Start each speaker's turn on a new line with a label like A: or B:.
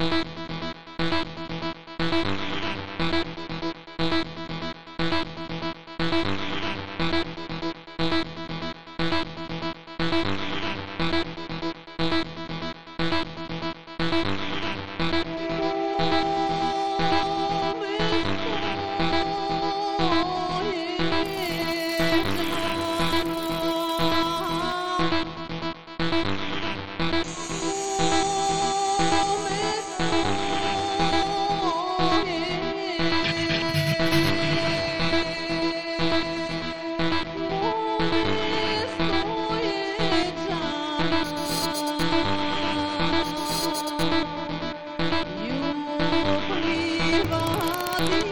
A: you Bye.